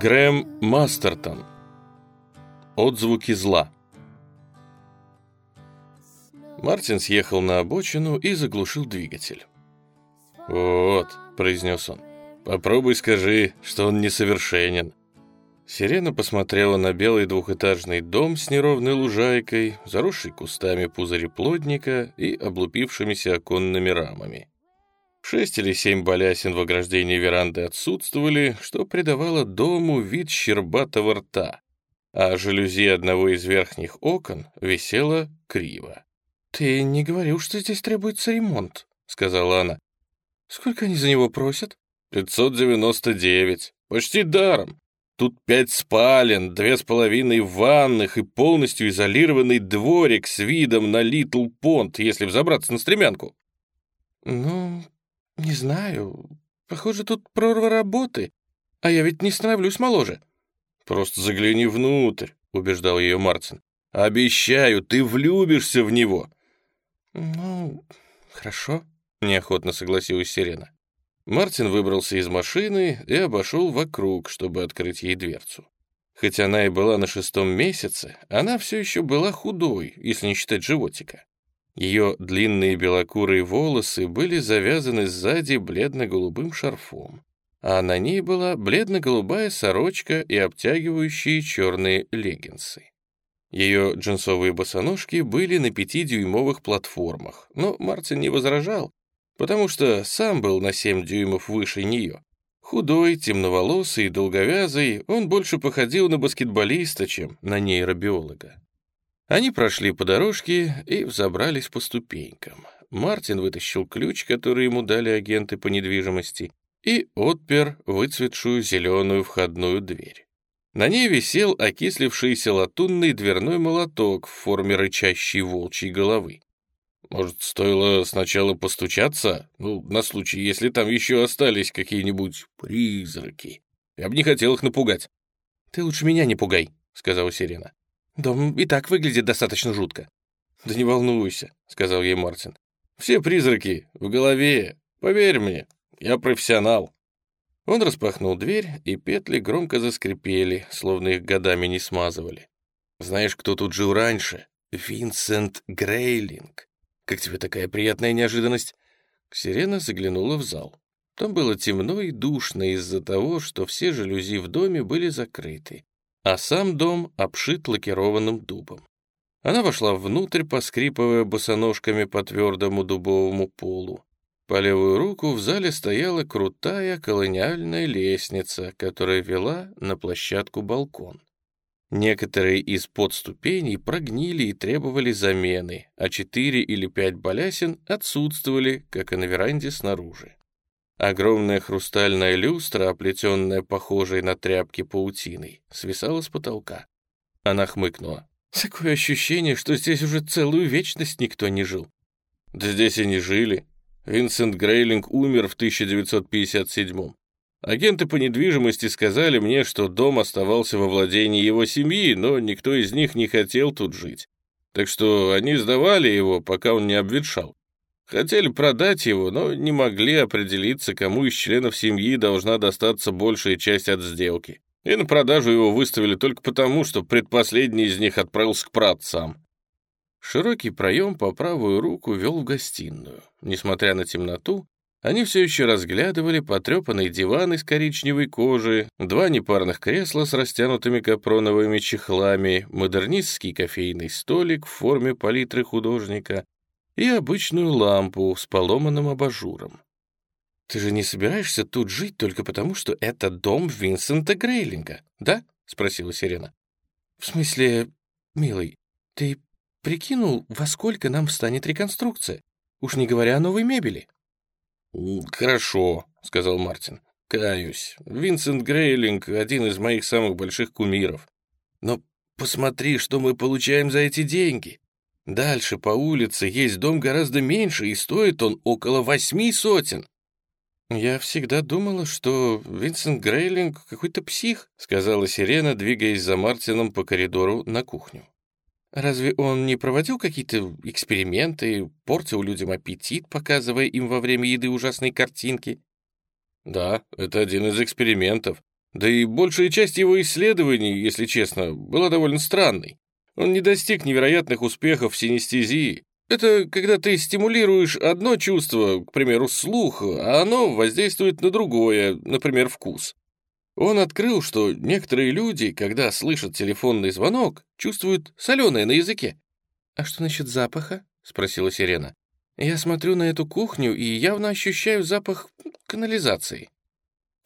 Грэм Мастертон. Отзвуки зла. Мартин съехал на обочину и заглушил двигатель. «Вот», — произнес он, — «попробуй скажи, что он несовершенен». Сирена посмотрела на белый двухэтажный дом с неровной лужайкой, заросший кустами пузыреплодника и облупившимися оконными рамами. Шесть или семь балясин в ограждении веранды отсутствовали, что придавало дому вид щербатого рта, а жалюзи одного из верхних окон висела криво. «Ты не говорил, что здесь требуется ремонт», — сказала она. «Сколько они за него просят?» «599. Почти даром. Тут пять спален, две с половиной ванных и полностью изолированный дворик с видом на Литл Понт, если взобраться на стремянку». «Ну, не знаю. Похоже, тут прорва работы. А я ведь не становлюсь моложе». «Просто загляни внутрь», — убеждал ее Мартин. «Обещаю, ты влюбишься в него». «Ну, хорошо», — неохотно согласилась Сирена. Мартин выбрался из машины и обошел вокруг, чтобы открыть ей дверцу. Хоть она и была на шестом месяце, она все еще была худой, если не считать животика. Ее длинные белокурые волосы были завязаны сзади бледно-голубым шарфом, а на ней была бледно-голубая сорочка и обтягивающие черные леггинсы. Ее джинсовые босоножки были на пятидюймовых платформах, но Мартин не возражал, потому что сам был на семь дюймов выше нее. Худой, темноволосый, долговязый, он больше походил на баскетболиста, чем на нейробиолога. Они прошли по дорожке и взобрались по ступенькам. Мартин вытащил ключ, который ему дали агенты по недвижимости, и отпер выцветшую зеленую входную дверь. На ней висел окислившийся латунный дверной молоток в форме рычащей волчьей головы. Может, стоило сначала постучаться? Ну, на случай, если там еще остались какие-нибудь призраки. Я бы не хотел их напугать. «Ты лучше меня не пугай», — сказала Сирена. «Дом и так выглядит достаточно жутко». «Да не волнуйся», — сказал ей Мартин. «Все призраки в голове. Поверь мне, я профессионал». Он распахнул дверь, и петли громко заскрипели, словно их годами не смазывали. «Знаешь, кто тут жил раньше? Винсент Грейлинг. Как тебе такая приятная неожиданность?» Сирена заглянула в зал. Там было темно и душно из-за того, что все жалюзи в доме были закрыты, а сам дом обшит лакированным дубом. Она вошла внутрь, поскрипывая босоножками по твердому дубовому полу. По левую руку в зале стояла крутая колониальная лестница, которая вела на площадку балкон. Некоторые из подступеней прогнили и требовали замены, а четыре или пять балясин отсутствовали, как и на веранде снаружи. Огромная хрустальная люстра, оплетенная похожей на тряпки паутиной, свисала с потолка. Она хмыкнула. «Такое ощущение, что здесь уже целую вечность никто не жил». «Да здесь и не жили. Винсент Грейлинг умер в 1957-м. Агенты по недвижимости сказали мне, что дом оставался во владении его семьи, но никто из них не хотел тут жить. Так что они сдавали его, пока он не обветшал. Хотели продать его, но не могли определиться, кому из членов семьи должна достаться большая часть от сделки. И на продажу его выставили только потому, что предпоследний из них отправился к праотцам. Широкий проем по правую руку вел в гостиную. Несмотря на темноту, они все еще разглядывали потрепанный диван из коричневой кожи, два непарных кресла с растянутыми капроновыми чехлами, модернистский кофейный столик в форме палитры художника и обычную лампу с поломанным абажуром. «Ты же не собираешься тут жить только потому, что это дом Винсента Грейлинга, да?» — спросила Сирена. «В смысле, милый, ты прикинул, во сколько нам встанет реконструкция? Уж не говоря о новой мебели». «Хорошо», — сказал Мартин. «Каюсь. Винсент Грейлинг — один из моих самых больших кумиров. Но посмотри, что мы получаем за эти деньги. Дальше по улице есть дом гораздо меньше, и стоит он около восьми сотен». «Я всегда думала, что Винсент Грейлинг какой-то псих», — сказала Сирена, двигаясь за Мартином по коридору на кухню. Разве он не проводил какие-то эксперименты, портил людям аппетит, показывая им во время еды ужасные картинки? Да, это один из экспериментов. Да и большая часть его исследований, если честно, была довольно странной. Он не достиг невероятных успехов в синестезии. Это когда ты стимулируешь одно чувство, к примеру, слух, а оно воздействует на другое, например, вкус. Он открыл, что некоторые люди, когда слышат телефонный звонок, чувствуют соленое на языке. «А что насчет запаха?» — спросила Сирена. «Я смотрю на эту кухню и явно ощущаю запах канализации».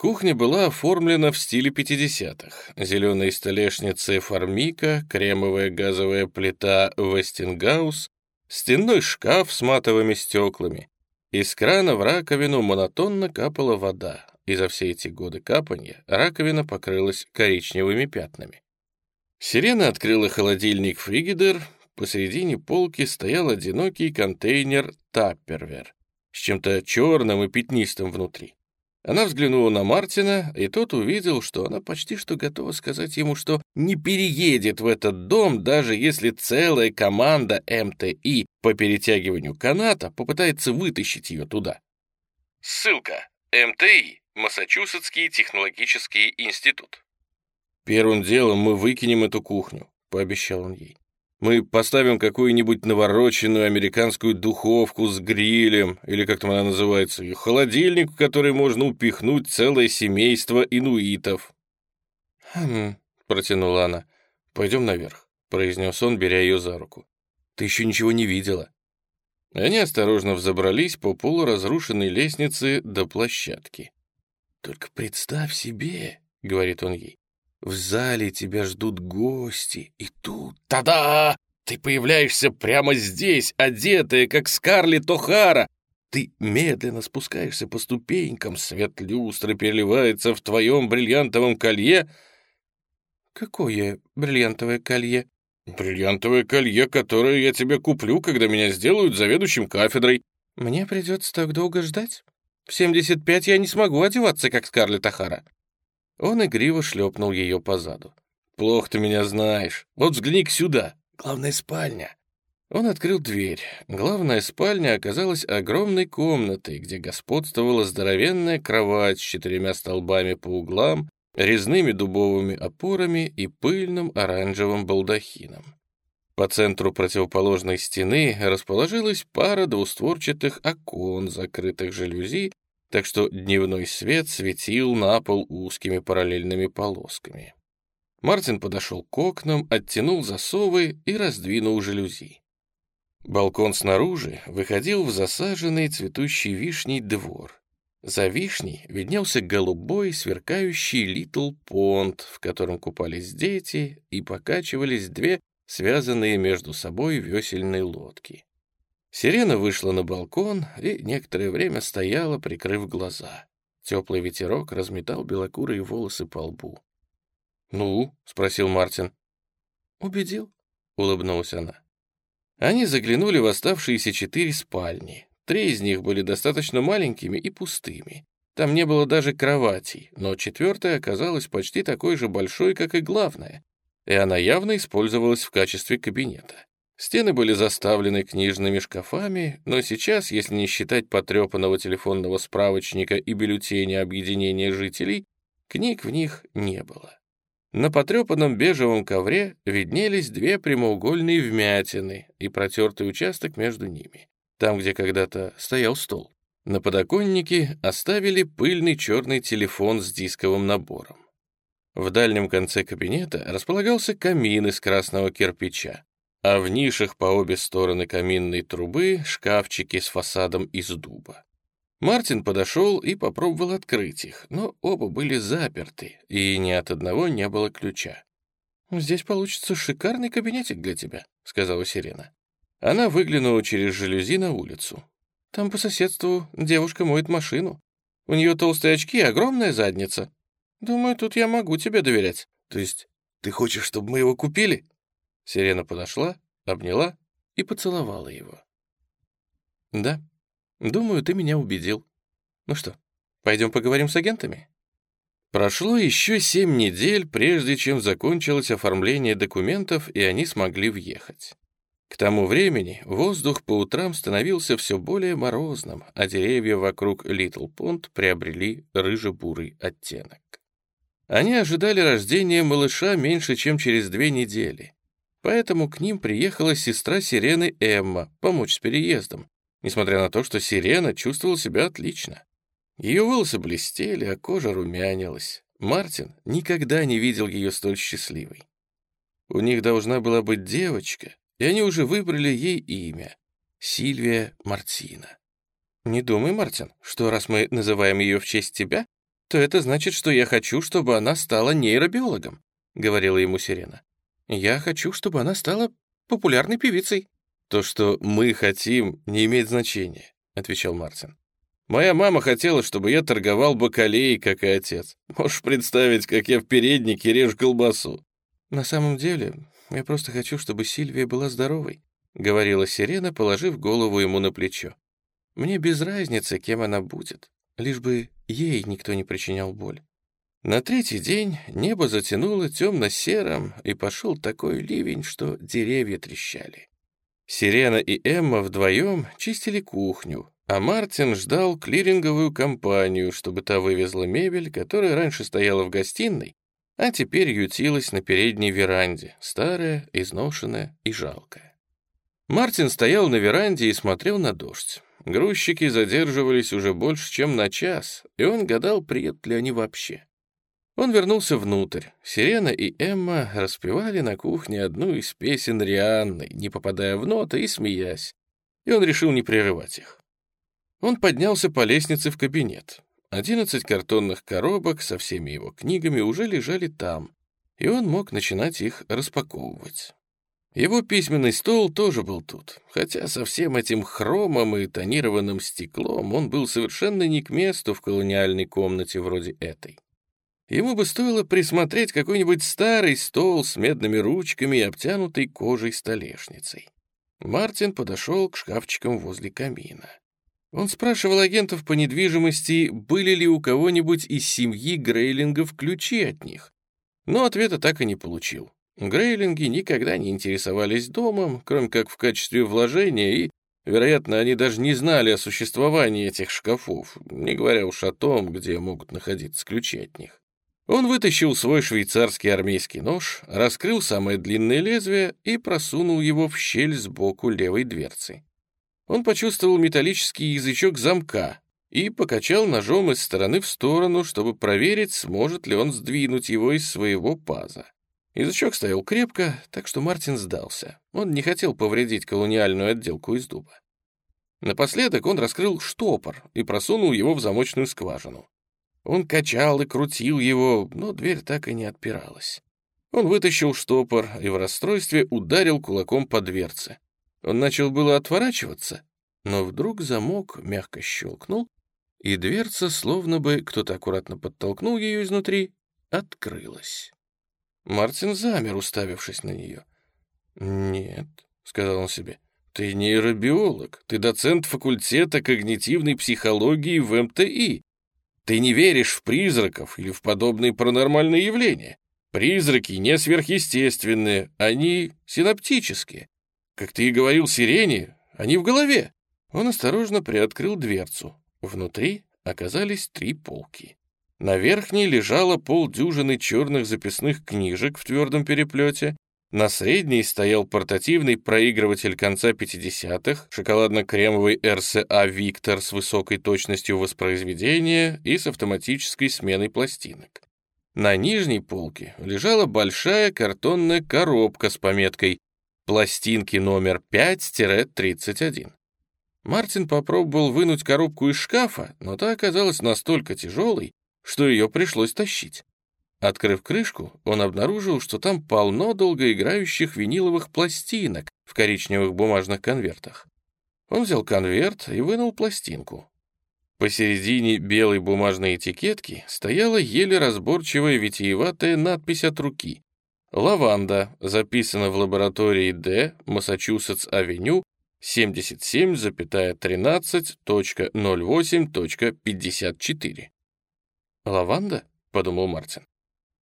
Кухня была оформлена в стиле 50-х. Зеленые столешницы Формика, кремовая газовая плита Вестингаус, стенной шкаф с матовыми стеклами. Из крана в раковину монотонно капала вода, и за все эти годы капанья раковина покрылась коричневыми пятнами. Сирена открыла холодильник Фригидер, посередине полки стоял одинокий контейнер Таппервер с чем-то черным и пятнистым внутри. Она взглянула на Мартина, и тот увидел, что она почти что готова сказать ему, что не переедет в этот дом, даже если целая команда МТИ по перетягиванию каната попытается вытащить ее туда. Ссылка. МТИ Массачусетский технологический институт. «Первым делом мы выкинем эту кухню», — пообещал он ей. «Мы поставим какую-нибудь навороченную американскую духовку с грилем, или как там она называется, и холодильник, в который можно упихнуть целое семейство инуитов». «Хм», — протянула она. «Пойдем наверх», — произнес он, беря ее за руку. «Ты еще ничего не видела». Они осторожно взобрались по полуразрушенной лестнице до площадки. «Только представь себе», — говорит он ей, — «в зале тебя ждут гости, и тут, та-да, ты появляешься прямо здесь, одетая, как Скарлетт О'Хара. Ты медленно спускаешься по ступенькам, свет люстры переливается в твоем бриллиантовом колье». «Какое бриллиантовое колье?» «Бриллиантовое колье, которое я тебе куплю, когда меня сделают заведующим кафедрой». «Мне придется так долго ждать?» В 75 я не смогу одеваться, как Скарлетт Ахара». Он игриво шлепнул ее по заду. «Плохо ты меня знаешь. Вот взгляни сюда. Главная спальня». Он открыл дверь. Главная спальня оказалась огромной комнатой, где господствовала здоровенная кровать с четырьмя столбами по углам, резными дубовыми опорами и пыльным оранжевым балдахином. По центру противоположной стены расположилась пара двустворчатых окон, закрытых жалюзи так что дневной свет светил на пол узкими параллельными полосками. Мартин подошел к окнам, оттянул засовы и раздвинул жалюзи. Балкон снаружи выходил в засаженный цветущей вишней двор. За вишней виднелся голубой, сверкающий Литл Понт, в котором купались дети и покачивались две связанные между собой весельные лодки. Сирена вышла на балкон и некоторое время стояла, прикрыв глаза. Теплый ветерок разметал белокурые волосы по лбу. «Ну?» — спросил Мартин. «Убедил?» — улыбнулась она. Они заглянули в оставшиеся четыре спальни. Три из них были достаточно маленькими и пустыми. Там не было даже кроватей, но четвертая оказалась почти такой же большой, как и главная, и она явно использовалась в качестве кабинета. Стены были заставлены книжными шкафами, но сейчас, если не считать потрепанного телефонного справочника и бюллетеня объединения жителей, книг в них не было. На потрепанном бежевом ковре виднелись две прямоугольные вмятины и протертый участок между ними, там, где когда-то стоял стол. На подоконнике оставили пыльный черный телефон с дисковым набором. В дальнем конце кабинета располагался камин из красного кирпича, а в нишах по обе стороны каминной трубы шкафчики с фасадом из дуба. Мартин подошел и попробовал открыть их, но оба были заперты, и ни от одного не было ключа. «Здесь получится шикарный кабинетик для тебя», — сказала Сирена. Она выглянула через жалюзи на улицу. «Там по соседству девушка моет машину. У нее толстые очки и огромная задница. Думаю, тут я могу тебе доверять. То есть ты хочешь, чтобы мы его купили?» Сирена подошла, обняла и поцеловала его. «Да, думаю, ты меня убедил. Ну что, пойдем поговорим с агентами?» Прошло еще семь недель, прежде чем закончилось оформление документов, и они смогли въехать. К тому времени воздух по утрам становился все более морозным, а деревья вокруг Литл Понт приобрели рыже-бурый оттенок. Они ожидали рождения малыша меньше, чем через две недели. Поэтому к ним приехала сестра Сирены Эмма помочь с переездом, несмотря на то, что Сирена чувствовала себя отлично. Ее волосы блестели, а кожа румянилась. Мартин никогда не видел ее столь счастливой. У них должна была быть девочка, и они уже выбрали ей имя — Сильвия Мартина. «Не думай, Мартин, что раз мы называем ее в честь тебя, то это значит, что я хочу, чтобы она стала нейробиологом», — говорила ему Сирена. «Я хочу, чтобы она стала популярной певицей». «То, что мы хотим, не имеет значения», — отвечал Мартин. «Моя мама хотела, чтобы я торговал бакалеей, как и отец. Можешь представить, как я в переднике режу колбасу». «На самом деле, я просто хочу, чтобы Сильвия была здоровой», — говорила Сирена, положив голову ему на плечо. «Мне без разницы, кем она будет, лишь бы ей никто не причинял боль». На третий день небо затянуло темно-серым, и пошел такой ливень, что деревья трещали. Сирена и Эмма вдвоем чистили кухню, а Мартин ждал клиринговую компанию, чтобы та вывезла мебель, которая раньше стояла в гостиной, а теперь ютилась на передней веранде, старая, изношенная и жалкая. Мартин стоял на веранде и смотрел на дождь. Грузчики задерживались уже больше, чем на час, и он гадал, приедут ли они вообще. Он вернулся внутрь. Сирена и Эмма распевали на кухне одну из песен Рианны, не попадая в ноты и смеясь. И он решил не прерывать их. Он поднялся по лестнице в кабинет. Одиннадцать картонных коробок со всеми его книгами уже лежали там, и он мог начинать их распаковывать. Его письменный стол тоже был тут, хотя со всем этим хромом и тонированным стеклом он был совершенно не к месту в колониальной комнате вроде этой. Ему бы стоило присмотреть какой-нибудь старый стол с медными ручками и обтянутой кожей столешницей. Мартин подошел к шкафчикам возле камина. Он спрашивал агентов по недвижимости, были ли у кого-нибудь из семьи Грейлингов ключи от них. Но ответа так и не получил. Грейлинги никогда не интересовались домом, кроме как в качестве вложения, и, вероятно, они даже не знали о существовании этих шкафов, не говоря уж о том, где могут находиться ключи от них. Он вытащил свой швейцарский армейский нож, раскрыл самое длинное лезвие и просунул его в щель сбоку левой дверцы. Он почувствовал металлический язычок замка и покачал ножом из стороны в сторону, чтобы проверить, сможет ли он сдвинуть его из своего паза. Язычок стоял крепко, так что Мартин сдался. Он не хотел повредить колониальную отделку из дуба. Напоследок он раскрыл штопор и просунул его в замочную скважину. Он качал и крутил его, но дверь так и не отпиралась. Он вытащил штопор и в расстройстве ударил кулаком по дверце. Он начал было отворачиваться, но вдруг замок мягко щелкнул, и дверца, словно бы кто-то аккуратно подтолкнул ее изнутри, открылась. Мартин замер, уставившись на нее. «Нет», — сказал он себе, — «ты нейробиолог, ты доцент факультета когнитивной психологии в МТИ. Ты не веришь в призраков или в подобные паранормальные явления. Призраки не сверхъестественные, они синаптические. Как ты и говорил сирене, они в голове. Он осторожно приоткрыл дверцу. Внутри оказались три полки. На верхней лежало полдюжины черных записных книжек в твердом переплете, на средней стоял портативный проигрыватель конца 50-х, шоколадно-кремовый RCA «Виктор» с высокой точностью воспроизведения и с автоматической сменой пластинок. На нижней полке лежала большая картонная коробка с пометкой «Пластинки номер 5-31». Мартин попробовал вынуть коробку из шкафа, но та оказалась настолько тяжелой, что ее пришлось тащить. Открыв крышку, он обнаружил, что там полно долгоиграющих виниловых пластинок в коричневых бумажных конвертах. Он взял конверт и вынул пластинку. Посередине белой бумажной этикетки стояла еле разборчивая витиеватая надпись от руки. «Лаванда. Записана в лаборатории Д. Массачусетс-авеню. 77,13.08.54». «Лаванда?» — подумал Мартин.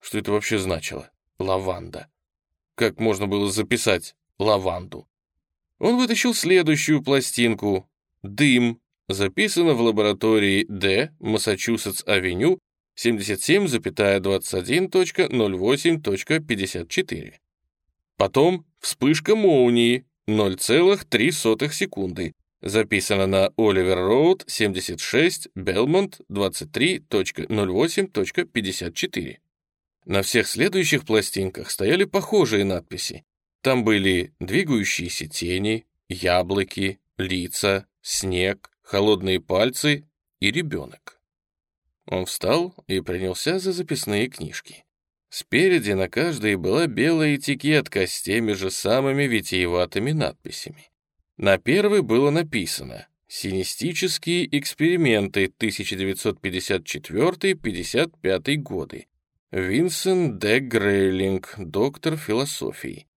Что это вообще значило? Лаванда. Как можно было записать лаванду? Он вытащил следующую пластинку. «Дым». Записано в лаборатории Д, Массачусетс-авеню, 77,21.08.54. Потом вспышка молнии 0,3 секунды. Записано на Оливер Роуд 76, Белмонт 23.08.54. На всех следующих пластинках стояли похожие надписи. Там были двигающиеся тени, яблоки, лица, снег, холодные пальцы и ребенок. Он встал и принялся за записные книжки. Спереди на каждой была белая этикетка с теми же самыми витиеватыми надписями. На первой было написано «Синестические эксперименты 1954-55 годы». Винсент Д. Грейлинг, доктор философии.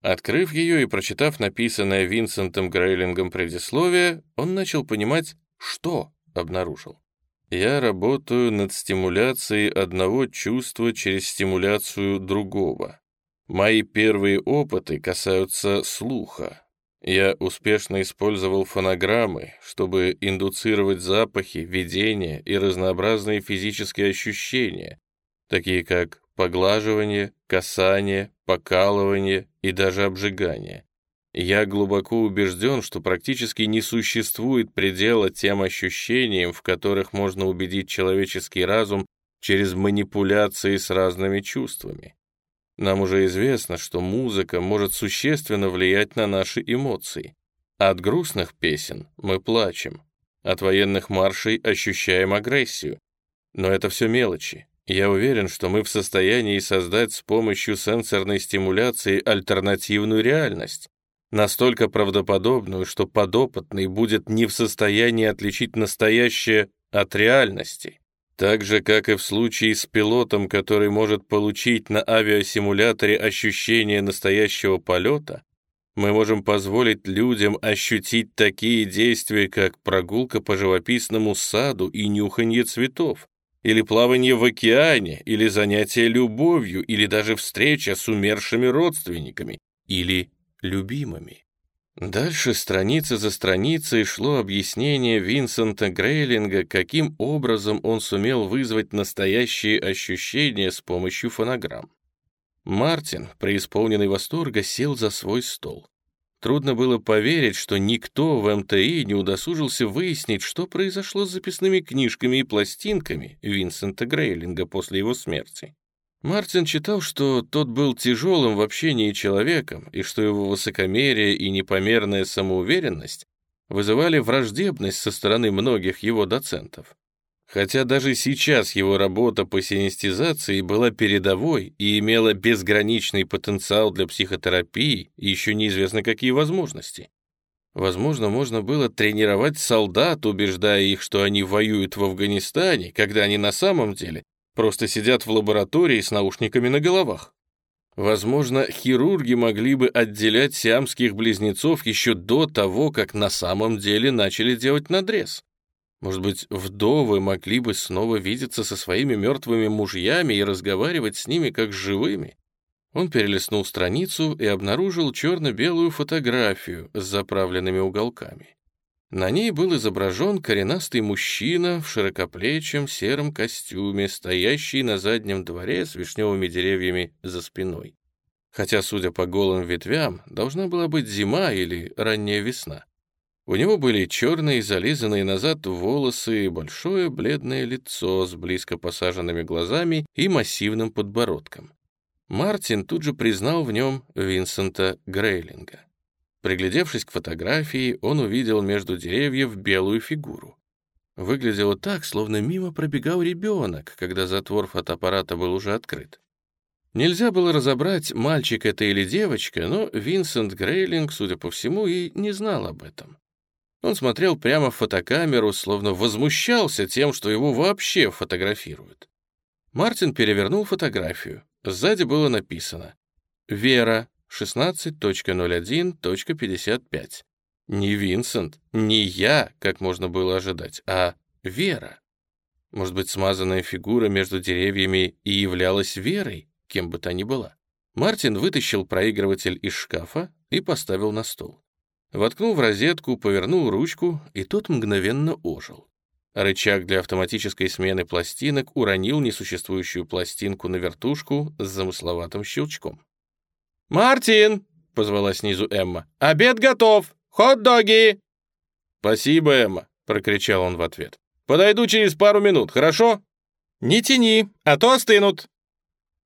Открыв ее и прочитав написанное Винсентом Грейлингом предисловие, он начал понимать, что обнаружил. Я работаю над стимуляцией одного чувства через стимуляцию другого. Мои первые опыты касаются слуха. Я успешно использовал фонограммы, чтобы индуцировать запахи, видения и разнообразные физические ощущения, такие как поглаживание, касание, покалывание и даже обжигание. Я глубоко убежден, что практически не существует предела тем ощущениям, в которых можно убедить человеческий разум через манипуляции с разными чувствами. Нам уже известно, что музыка может существенно влиять на наши эмоции. От грустных песен мы плачем, от военных маршей ощущаем агрессию. Но это все мелочи. Я уверен, что мы в состоянии создать с помощью сенсорной стимуляции альтернативную реальность, настолько правдоподобную, что подопытный будет не в состоянии отличить настоящее от реальности. Так же, как и в случае с пилотом, который может получить на авиасимуляторе ощущение настоящего полета, мы можем позволить людям ощутить такие действия, как прогулка по живописному саду и нюханье цветов, или плавание в океане, или занятие любовью, или даже встреча с умершими родственниками, или любимыми. Дальше страница за страницей шло объяснение Винсента Грейлинга, каким образом он сумел вызвать настоящие ощущения с помощью фонограмм. Мартин, преисполненный восторга, сел за свой стол. Трудно было поверить, что никто в МТИ не удосужился выяснить, что произошло с записными книжками и пластинками Винсента Грейлинга после его смерти. Мартин читал, что тот был тяжелым в общении человеком, и что его высокомерие и непомерная самоуверенность вызывали враждебность со стороны многих его доцентов. Хотя даже сейчас его работа по синестезации была передовой и имела безграничный потенциал для психотерапии и еще неизвестно какие возможности. Возможно, можно было тренировать солдат, убеждая их, что они воюют в Афганистане, когда они на самом деле просто сидят в лаборатории с наушниками на головах. Возможно, хирурги могли бы отделять сиамских близнецов еще до того, как на самом деле начали делать надрез. Может быть, вдовы могли бы снова видеться со своими мертвыми мужьями и разговаривать с ними как с живыми. Он перелистнул страницу и обнаружил черно-белую фотографию с заправленными уголками. На ней был изображен коренастый мужчина в широкоплечем сером костюме, стоящий на заднем дворе с вишневыми деревьями за спиной. Хотя, судя по голым ветвям, должна была быть зима или ранняя весна. У него были черные, зализанные назад волосы, большое бледное лицо с близко посаженными глазами и массивным подбородком. Мартин тут же признал в нем Винсента Грейлинга. Приглядевшись к фотографии, он увидел между деревьев белую фигуру. Выглядело так, словно мимо пробегал ребенок, когда затвор фотоаппарата был уже открыт. Нельзя было разобрать, мальчик это или девочка, но Винсент Грейлинг, судя по всему, и не знал об этом. Он смотрел прямо в фотокамеру, словно возмущался тем, что его вообще фотографируют. Мартин перевернул фотографию. Сзади было написано «Вера, 16.01.55. Не Винсент, не я, как можно было ожидать, а Вера. Может быть, смазанная фигура между деревьями и являлась верой, кем бы то ни была. Мартин вытащил проигрыватель из шкафа и поставил на стол. Воткнул в розетку, повернул ручку, и тот мгновенно ожил. Рычаг для автоматической смены пластинок уронил несуществующую пластинку на вертушку с замысловатым щелчком. «Мартин!» — позвала снизу Эмма. «Обед готов! Хот-доги!» «Спасибо, Эмма!» — прокричал он в ответ. «Подойду через пару минут, хорошо?» «Не тяни, а то остынут!»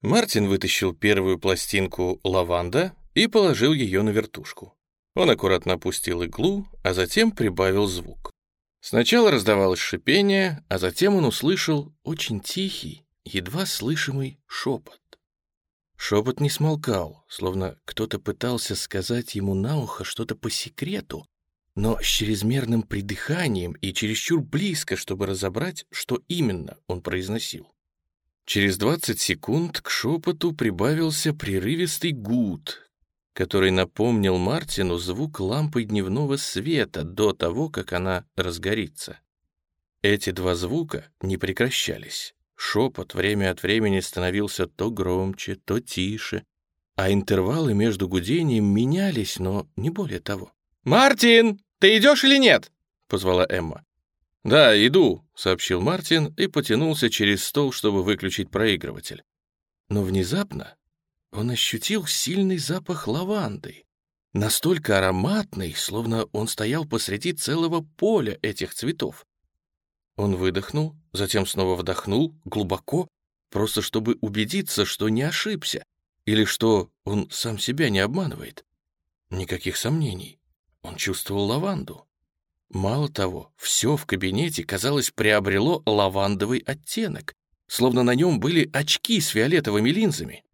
Мартин вытащил первую пластинку «Лаванда» и положил ее на вертушку. Он аккуратно опустил иглу, а затем прибавил звук. Сначала раздавалось шипение, а затем он услышал очень тихий, едва слышимый шепот. Шепот не смолкал, словно кто-то пытался сказать ему на ухо что-то по секрету, но с чрезмерным придыханием и чересчур близко, чтобы разобрать, что именно он произносил. Через 20 секунд к шепоту прибавился прерывистый гуд, который напомнил Мартину звук лампы дневного света до того, как она разгорится. Эти два звука не прекращались. Шепот время от времени становился то громче, то тише, а интервалы между гудением менялись, но не более того. «Мартин, ты идешь или нет?» — позвала Эмма. «Да, иду», — сообщил Мартин и потянулся через стол, чтобы выключить проигрыватель. Но внезапно он ощутил сильный запах лаванды, настолько ароматный, словно он стоял посреди целого поля этих цветов. Он выдохнул, затем снова вдохнул, глубоко, просто чтобы убедиться, что не ошибся, или что он сам себя не обманывает. Никаких сомнений. Он чувствовал лаванду. Мало того, все в кабинете, казалось, приобрело лавандовый оттенок, словно на нем были очки с фиолетовыми линзами.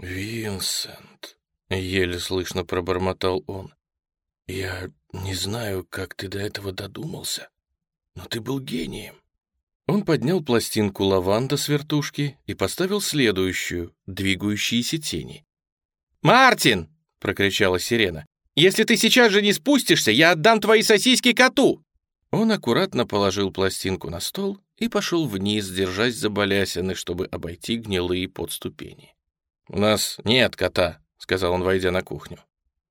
«Винсент», — еле слышно пробормотал он, — «я не знаю, как ты до этого додумался, но ты был гением». Он поднял пластинку лаванда с вертушки и поставил следующую, двигающиеся тени. «Мартин!» — прокричала сирена. «Если ты сейчас же не спустишься, я отдам твои сосиски коту!» Он аккуратно положил пластинку на стол и пошел вниз, держась за балясины, чтобы обойти гнилые подступени. «У нас нет кота», — сказал он, войдя на кухню.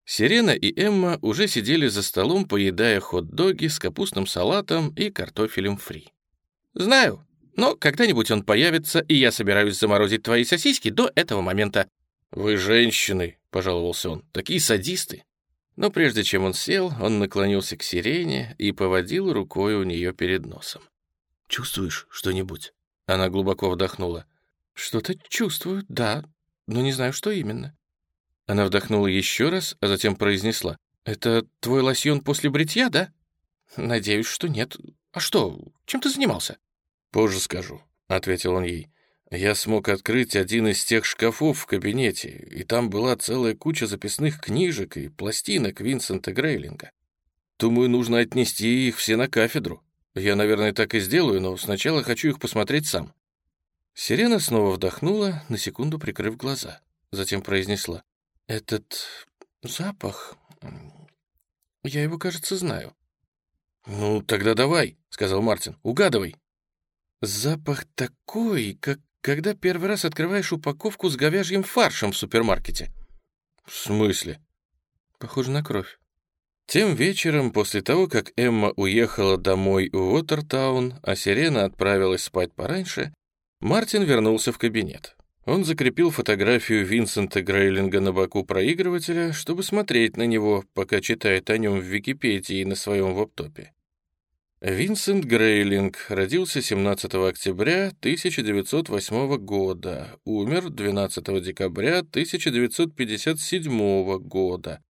Сирена и Эмма уже сидели за столом, поедая хот-доги с капустным салатом и картофелем фри. «Знаю, но когда-нибудь он появится, и я собираюсь заморозить твои сосиски до этого момента». «Вы женщины», — пожаловался он, — «такие садисты». Но прежде чем он сел, он наклонился к сирене и поводил рукой у нее перед носом. «Чувствуешь что-нибудь?» Она глубоко вдохнула. «Что-то чувствую, да, но не знаю, что именно». Она вдохнула еще раз, а затем произнесла. «Это твой лосьон после бритья, да?» «Надеюсь, что нет. А что, чем ты занимался?» «Позже скажу», — ответил он ей. «Я смог открыть один из тех шкафов в кабинете, и там была целая куча записных книжек и пластинок Винсента Грейлинга. Думаю, нужно отнести их все на кафедру. Я, наверное, так и сделаю, но сначала хочу их посмотреть сам». Сирена снова вдохнула, на секунду прикрыв глаза. Затем произнесла. «Этот запах... Я его, кажется, знаю». «Ну, тогда давай», — сказал Мартин. «Угадывай». «Запах такой, как когда первый раз открываешь упаковку с говяжьим фаршем в супермаркете». «В смысле?» «Похоже на кровь». Тем вечером, после того, как Эмма уехала домой в Уотертаун, а Сирена отправилась спать пораньше, Мартин вернулся в кабинет. Он закрепил фотографию Винсента Грейлинга на боку проигрывателя, чтобы смотреть на него, пока читает о нем в Википедии на своем веб-топе. Винсент Грейлинг родился 17 октября 1908 года, умер 12 декабря 1957 года,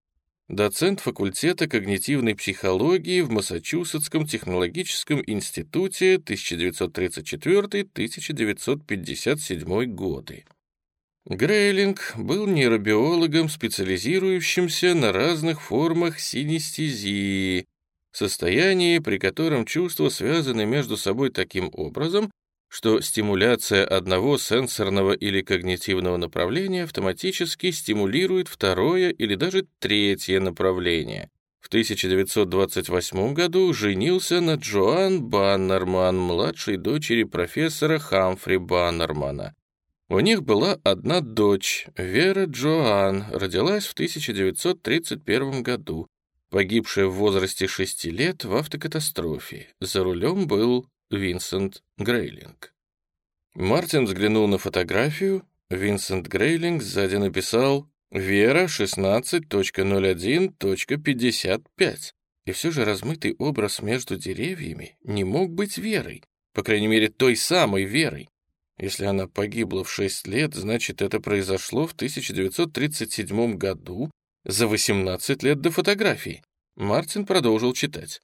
доцент факультета когнитивной психологии в Массачусетском технологическом институте 1934-1957 годы. Грейлинг был нейробиологом, специализирующимся на разных формах синестезии, состоянии, при котором чувства связаны между собой таким образом, что стимуляция одного сенсорного или когнитивного направления автоматически стимулирует второе или даже третье направление, В 1928 году женился на Джоан Баннерман, младшей дочери профессора Хамфри Баннермана. У них была одна дочь, Вера Джоан, родилась в 1931 году, погибшая в возрасте 6 лет в автокатастрофе. За рулем был Винсент Грейлинг. Мартин взглянул на фотографию. Винсент Грейлинг сзади написал «Вера 16.01.55». И все же размытый образ между деревьями не мог быть Верой, по крайней мере, той самой Верой. Если она погибла в 6 лет, значит, это произошло в 1937 году, за 18 лет до фотографии. Мартин продолжил читать.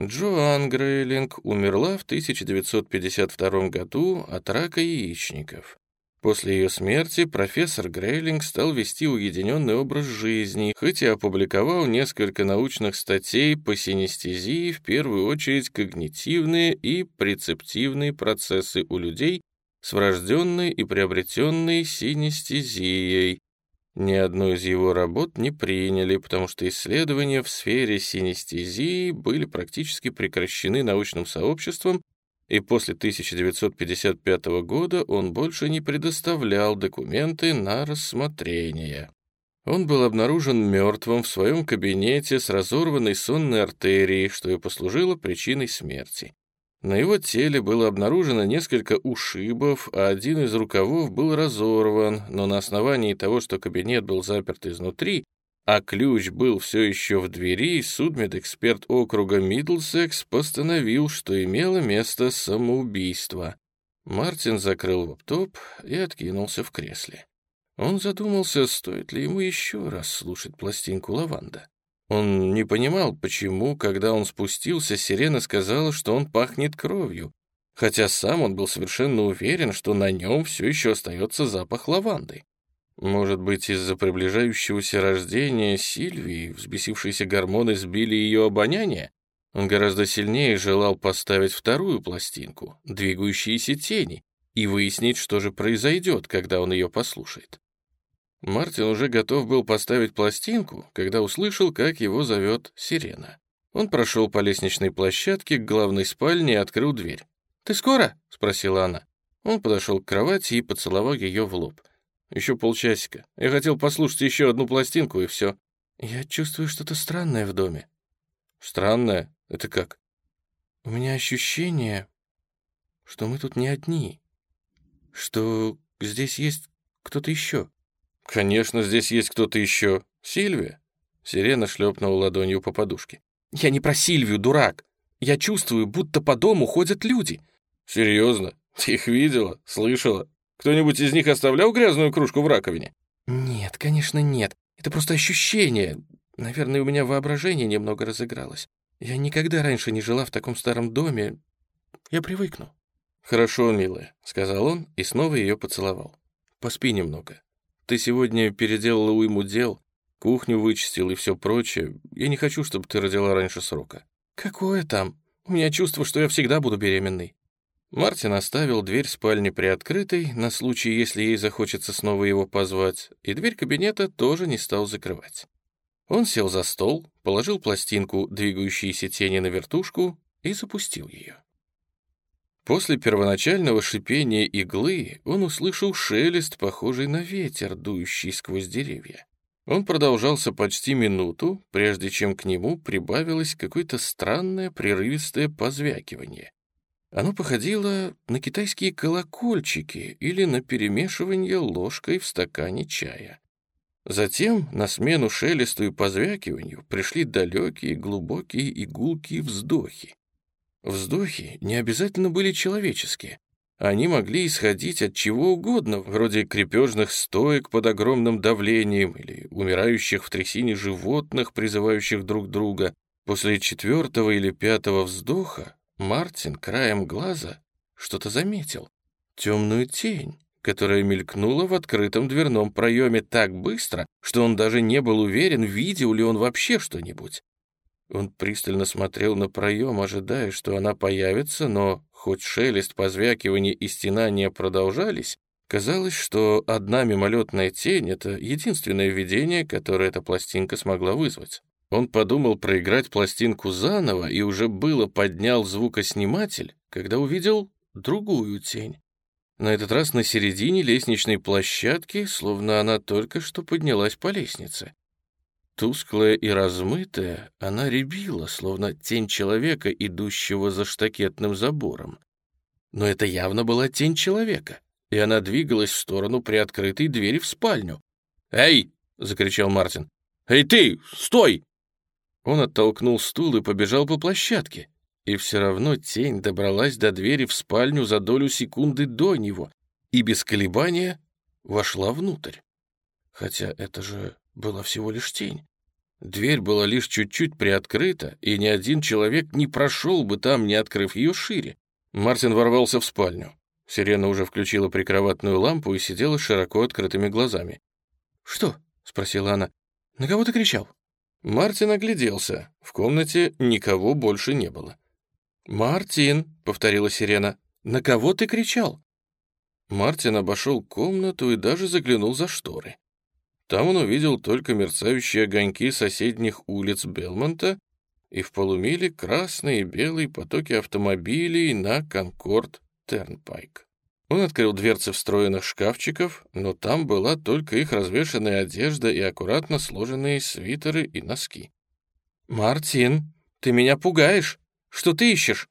Джоан Грейлинг умерла в 1952 году от рака яичников. После ее смерти профессор Грейлинг стал вести уединенный образ жизни, хоть и опубликовал несколько научных статей по синестезии, в первую очередь когнитивные и прецептивные процессы у людей с врожденной и приобретенной синестезией. Ни одну из его работ не приняли, потому что исследования в сфере синестезии были практически прекращены научным сообществом и после 1955 года он больше не предоставлял документы на рассмотрение. Он был обнаружен мертвым в своем кабинете с разорванной сонной артерией, что и послужило причиной смерти. На его теле было обнаружено несколько ушибов, а один из рукавов был разорван, но на основании того, что кабинет был заперт изнутри, а ключ был все еще в двери, судмедэксперт округа Мидлсекс постановил, что имело место самоубийство. Мартин закрыл лаптоп и откинулся в кресле. Он задумался, стоит ли ему еще раз слушать пластинку «Лаванда». Он не понимал, почему, когда он спустился, сирена сказала, что он пахнет кровью, хотя сам он был совершенно уверен, что на нем все еще остается запах лаванды. Может быть, из-за приближающегося рождения Сильвии взбесившиеся гормоны сбили ее обоняние? Он гораздо сильнее желал поставить вторую пластинку, двигающиеся тени, и выяснить, что же произойдет, когда он ее послушает. Мартин уже готов был поставить пластинку, когда услышал, как его зовет сирена. Он прошел по лестничной площадке к главной спальне и открыл дверь. «Ты скоро?» — спросила она. Он подошел к кровати и поцеловал ее в лоб. Еще полчасика. Я хотел послушать еще одну пластинку, и все. Я чувствую что-то странное в доме. Странное? Это как? У меня ощущение, что мы тут не одни. Что здесь есть кто-то еще. Конечно, здесь есть кто-то еще. Сильвия? Сирена шлепнула ладонью по подушке. Я не про Сильвию, дурак. Я чувствую, будто по дому ходят люди. Серьезно? Ты их видела? Слышала? Кто-нибудь из них оставлял грязную кружку в раковине? Нет, конечно, нет. Это просто ощущение. Наверное, у меня воображение немного разыгралось. Я никогда раньше не жила в таком старом доме. Я привыкну. Хорошо, милая, сказал он и снова ее поцеловал. Поспи немного. Ты сегодня переделала уйму дел, кухню вычистил и все прочее. Я не хочу, чтобы ты родила раньше срока. Какое там? У меня чувство, что я всегда буду беременной. Мартин оставил дверь спальни приоткрытой на случай, если ей захочется снова его позвать, и дверь кабинета тоже не стал закрывать. Он сел за стол, положил пластинку «Двигающиеся тени» на вертушку и запустил ее. После первоначального шипения иглы он услышал шелест, похожий на ветер, дующий сквозь деревья. Он продолжался почти минуту, прежде чем к нему прибавилось какое-то странное прерывистое позвякивание. Оно походило на китайские колокольчики или на перемешивание ложкой в стакане чая. Затем на смену шелесту и позвякиванию пришли далекие, глубокие и вздохи. Вздохи не обязательно были человеческие. Они могли исходить от чего угодно, вроде крепежных стоек под огромным давлением или умирающих в трясине животных, призывающих друг друга. После четвертого или пятого вздоха Мартин краем глаза что-то заметил. Темную тень, которая мелькнула в открытом дверном проеме так быстро, что он даже не был уверен, видел ли он вообще что-нибудь. Он пристально смотрел на проем, ожидая, что она появится, но хоть шелест, позвякивание и стенания продолжались, казалось, что одна мимолетная тень — это единственное видение, которое эта пластинка смогла вызвать. Он подумал проиграть пластинку заново и уже было поднял звукосниматель, когда увидел другую тень. На этот раз на середине лестничной площадки, словно она только что поднялась по лестнице. Тусклая и размытая, она рябила, словно тень человека, идущего за штакетным забором. Но это явно была тень человека, и она двигалась в сторону приоткрытой двери в спальню. «Эй!» — закричал Мартин. «Эй ты! Стой!» Он оттолкнул стул и побежал по площадке. И все равно тень добралась до двери в спальню за долю секунды до него и без колебания вошла внутрь. Хотя это же была всего лишь тень. Дверь была лишь чуть-чуть приоткрыта, и ни один человек не прошел бы там, не открыв ее шире. Мартин ворвался в спальню. Сирена уже включила прикроватную лампу и сидела широко открытыми глазами. «Что?» — спросила она. «На кого ты кричал?» Мартин огляделся. В комнате никого больше не было. «Мартин», — повторила Сирена, — «на кого ты кричал?» Мартин обошел комнату и даже заглянул за шторы. Там он увидел только мерцающие огоньки соседних улиц Белмонта и в полумиле красные и белые потоки автомобилей на Конкорд Тернпайк. Он открыл дверцы встроенных шкафчиков, но там была только их развешанная одежда и аккуратно сложенные свитеры и носки. «Мартин, ты меня пугаешь. Что ты ищешь?»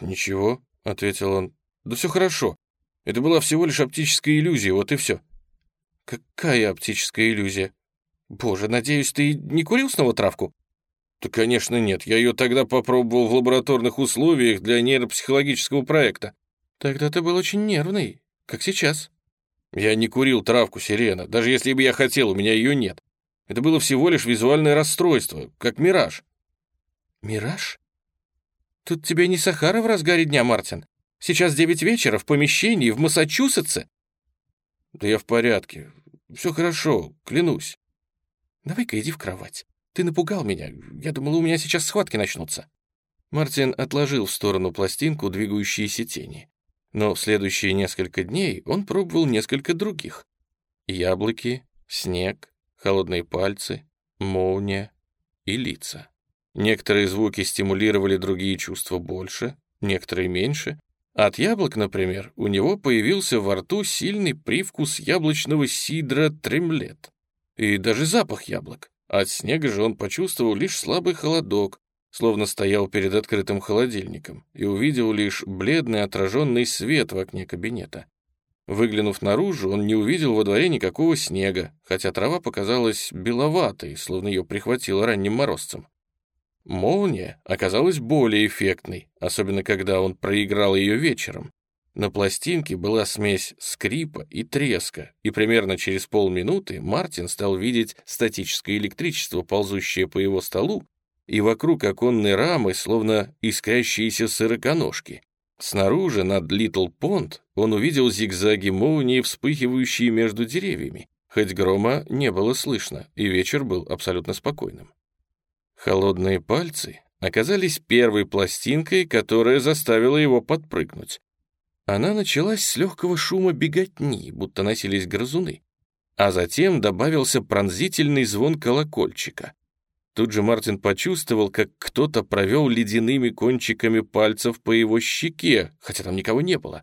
«Ничего», — ответил он. «Да все хорошо. Это была всего лишь оптическая иллюзия, вот и все». «Какая оптическая иллюзия? Боже, надеюсь, ты не курил снова травку?» «Да, конечно, нет. Я ее тогда попробовал в лабораторных условиях для нейропсихологического проекта». «Тогда ты был очень нервный, как сейчас». «Я не курил травку, Сирена. Даже если бы я хотел, у меня ее нет. Это было всего лишь визуальное расстройство, как мираж». «Мираж? Тут тебе не Сахара в разгаре дня, Мартин. Сейчас девять вечера, в помещении, в Массачусетсе. «Да я в порядке. Все хорошо, клянусь». «Давай-ка иди в кровать. Ты напугал меня. Я думал, у меня сейчас схватки начнутся». Мартин отложил в сторону пластинку двигающиеся тени. Но в следующие несколько дней он пробовал несколько других. Яблоки, снег, холодные пальцы, молния и лица. Некоторые звуки стимулировали другие чувства больше, некоторые меньше, от яблок, например, у него появился во рту сильный привкус яблочного сидра тремлет. И даже запах яблок. От снега же он почувствовал лишь слабый холодок, словно стоял перед открытым холодильником, и увидел лишь бледный отраженный свет в окне кабинета. Выглянув наружу, он не увидел во дворе никакого снега, хотя трава показалась беловатой, словно ее прихватило ранним морозцем. Молния оказалась более эффектной, особенно когда он проиграл ее вечером. На пластинке была смесь скрипа и треска, и примерно через полминуты Мартин стал видеть статическое электричество, ползущее по его столу, и вокруг оконной рамы словно искрящиеся сыроконожки. Снаружи, над Литл Понт, он увидел зигзаги молнии, вспыхивающие между деревьями. Хоть грома не было слышно, и вечер был абсолютно спокойным. Холодные пальцы оказались первой пластинкой, которая заставила его подпрыгнуть. Она началась с легкого шума беготни, будто носились грызуны. А затем добавился пронзительный звон колокольчика. Тут же Мартин почувствовал, как кто-то провел ледяными кончиками пальцев по его щеке, хотя там никого не было.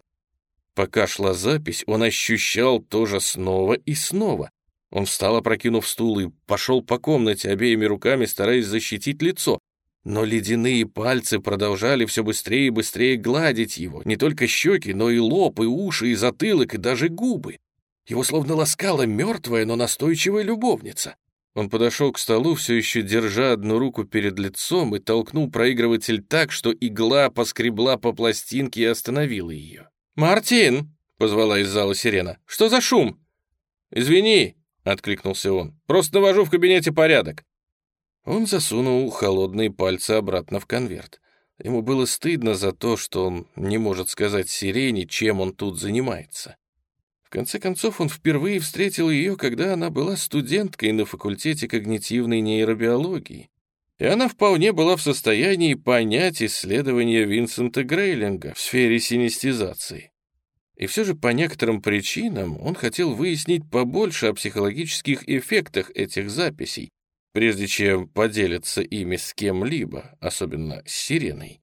Пока шла запись, он ощущал то же снова и снова. Он встал, опрокинув стул, и пошел по комнате обеими руками, стараясь защитить лицо. Но ледяные пальцы продолжали все быстрее и быстрее гладить его, не только щеки, но и лоб, и уши, и затылок, и даже губы. Его словно ласкала мертвая, но настойчивая любовница. Он подошел к столу, все еще держа одну руку перед лицом, и толкнул проигрыватель так, что игла поскребла по пластинке и остановила ее. «Мартин!» — позвала из зала сирена. «Что за шум?» «Извини!» — откликнулся он. «Просто навожу в кабинете порядок». Он засунул холодные пальцы обратно в конверт. Ему было стыдно за то, что он не может сказать Сирене, чем он тут занимается. В конце концов, он впервые встретил ее, когда она была студенткой на факультете когнитивной нейробиологии. И она вполне была в состоянии понять исследования Винсента Грейлинга в сфере синестезации. И все же по некоторым причинам он хотел выяснить побольше о психологических эффектах этих записей, прежде чем поделиться ими с кем-либо, особенно с сиреной.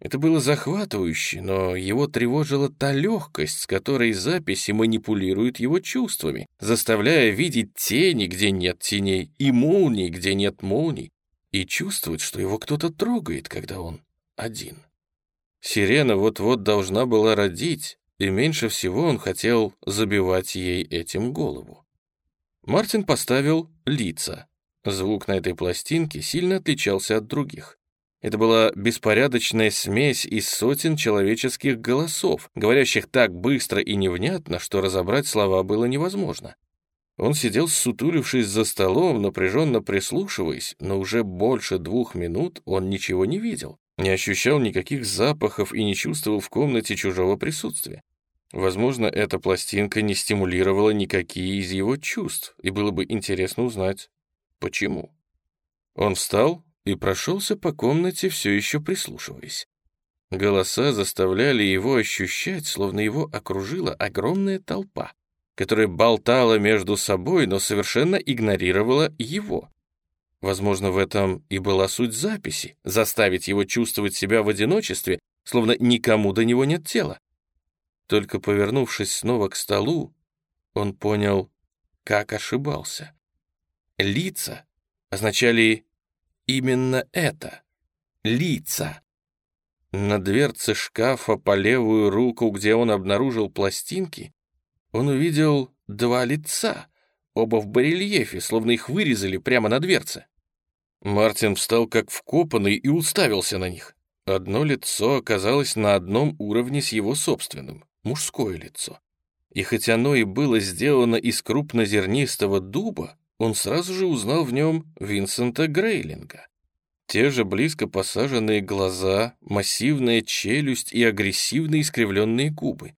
Это было захватывающе, но его тревожила та легкость, с которой записи манипулируют его чувствами, заставляя видеть тени, где нет теней, и молнии, где нет молний, и чувствовать, что его кто-то трогает, когда он один. Сирена вот-вот должна была родить, и меньше всего он хотел забивать ей этим голову. Мартин поставил лица. Звук на этой пластинке сильно отличался от других. Это была беспорядочная смесь из сотен человеческих голосов, говорящих так быстро и невнятно, что разобрать слова было невозможно. Он сидел сутулившись за столом, напряженно прислушиваясь, но уже больше двух минут он ничего не видел, не ощущал никаких запахов и не чувствовал в комнате чужого присутствия. Возможно, эта пластинка не стимулировала никакие из его чувств, и было бы интересно узнать, почему. Он встал и прошелся по комнате, все еще прислушиваясь. Голоса заставляли его ощущать, словно его окружила огромная толпа, которая болтала между собой, но совершенно игнорировала его. Возможно, в этом и была суть записи — заставить его чувствовать себя в одиночестве, словно никому до него нет тела. Только повернувшись снова к столу, он понял, как ошибался. Лица означали именно это — лица. На дверце шкафа по левую руку, где он обнаружил пластинки, он увидел два лица, оба в барельефе, словно их вырезали прямо на дверце. Мартин встал как вкопанный и уставился на них. Одно лицо оказалось на одном уровне с его собственным, мужское лицо. И хоть оно и было сделано из крупнозернистого дуба, он сразу же узнал в нем Винсента Грейлинга. Те же близко посаженные глаза, массивная челюсть и агрессивно искривленные губы.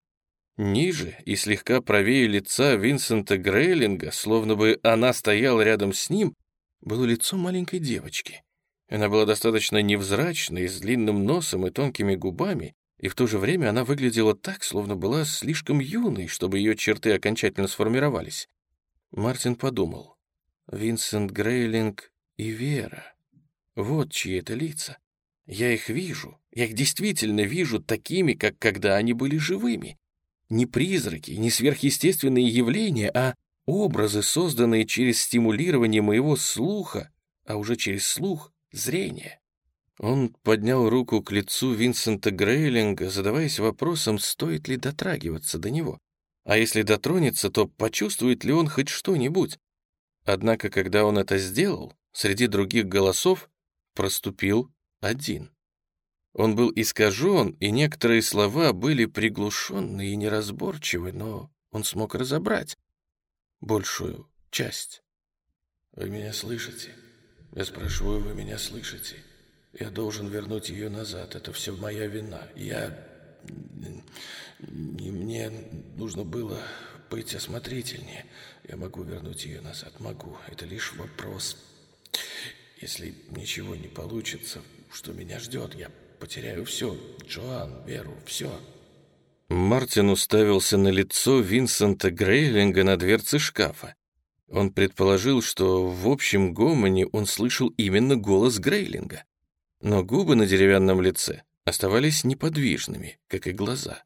Ниже и слегка правее лица Винсента Грейлинга, словно бы она стояла рядом с ним, было лицо маленькой девочки. Она была достаточно невзрачной, с длинным носом и тонкими губами, и в то же время она выглядела так, словно была слишком юной, чтобы ее черты окончательно сформировались. Мартин подумал, Винсент Грейлинг и Вера. Вот чьи это лица. Я их вижу, я их действительно вижу такими, как когда они были живыми. Не призраки, не сверхъестественные явления, а образы, созданные через стимулирование моего слуха, а уже через слух — зрение. Он поднял руку к лицу Винсента Грейлинга, задаваясь вопросом, стоит ли дотрагиваться до него. А если дотронется, то почувствует ли он хоть что-нибудь? Однако, когда он это сделал, среди других голосов проступил один. Он был искажен, и некоторые слова были приглушенны и неразборчивы, но он смог разобрать большую часть. «Вы меня слышите? Я спрашиваю, вы меня слышите? Я должен вернуть ее назад. Это все моя вина. Я... Мне нужно было быть осмотрительнее. Я могу вернуть ее назад, могу. Это лишь вопрос. Если ничего не получится, что меня ждет, я потеряю все. Джоан, Веру, все. Мартин уставился на лицо Винсента Грейлинга на дверце шкафа. Он предположил, что в общем гомоне он слышал именно голос Грейлинга. Но губы на деревянном лице оставались неподвижными, как и глаза.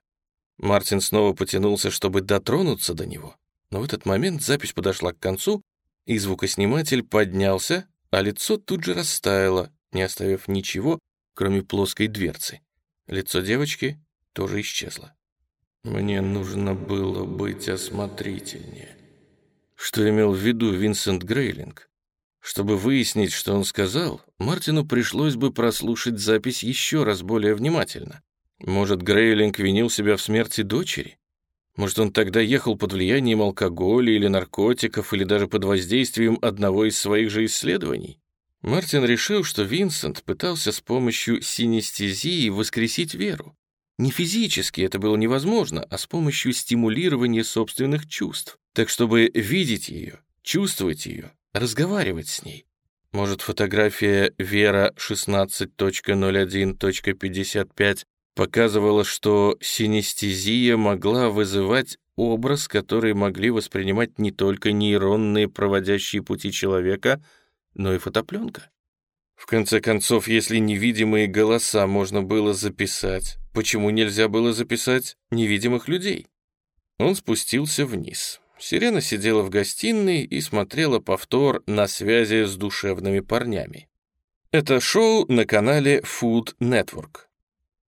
Мартин снова потянулся, чтобы дотронуться до него, но в этот момент запись подошла к концу, и звукосниматель поднялся, а лицо тут же растаяло, не оставив ничего, кроме плоской дверцы. Лицо девочки тоже исчезло. «Мне нужно было быть осмотрительнее». Что имел в виду Винсент Грейлинг? Чтобы выяснить, что он сказал, Мартину пришлось бы прослушать запись еще раз более внимательно. Может, Грейлинг винил себя в смерти дочери? Может, он тогда ехал под влиянием алкоголя или наркотиков, или даже под воздействием одного из своих же исследований? Мартин решил, что Винсент пытался с помощью синестезии воскресить веру. Не физически это было невозможно, а с помощью стимулирования собственных чувств, так чтобы видеть ее, чувствовать ее, разговаривать с ней. Может, фотография Вера 16.01.55 показывала, что синестезия могла вызывать образ, который могли воспринимать не только нейронные проводящие пути человека, но и фотопленка. В конце концов, если невидимые голоса можно было записать, почему нельзя было записать невидимых людей? Он спустился вниз. Сирена сидела в гостиной и смотрела повтор на связи с душевными парнями. Это шоу на канале Food Network.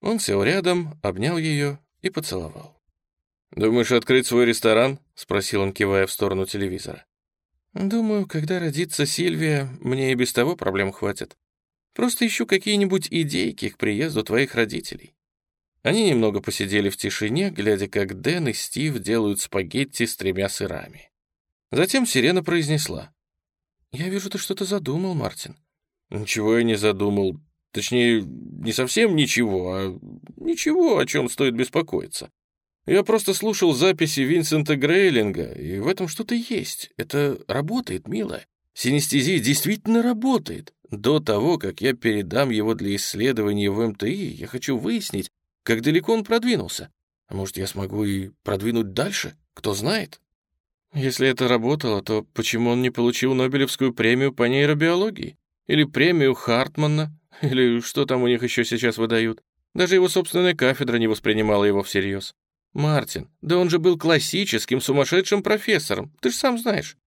Он сел рядом, обнял ее и поцеловал. «Думаешь открыть свой ресторан?» — спросил он, кивая в сторону телевизора. «Думаю, когда родится Сильвия, мне и без того проблем хватит. Просто ищу какие-нибудь идейки к приезду твоих родителей». Они немного посидели в тишине, глядя, как Дэн и Стив делают спагетти с тремя сырами. Затем Сирена произнесла. «Я вижу, ты что-то задумал, Мартин». «Ничего я не задумал. Точнее, не совсем ничего, а ничего, о чем стоит беспокоиться. Я просто слушал записи Винсента Грейлинга, и в этом что-то есть. Это работает, милая. Синестезия действительно работает. До того, как я передам его для исследования в МТИ, я хочу выяснить, как далеко он продвинулся. А может, я смогу и продвинуть дальше? Кто знает? Если это работало, то почему он не получил Нобелевскую премию по нейробиологии? Или премию Хартмана? Или что там у них еще сейчас выдают? Даже его собственная кафедра не воспринимала его всерьез. Мартин, да он же был классическим сумасшедшим профессором, ты же сам знаешь.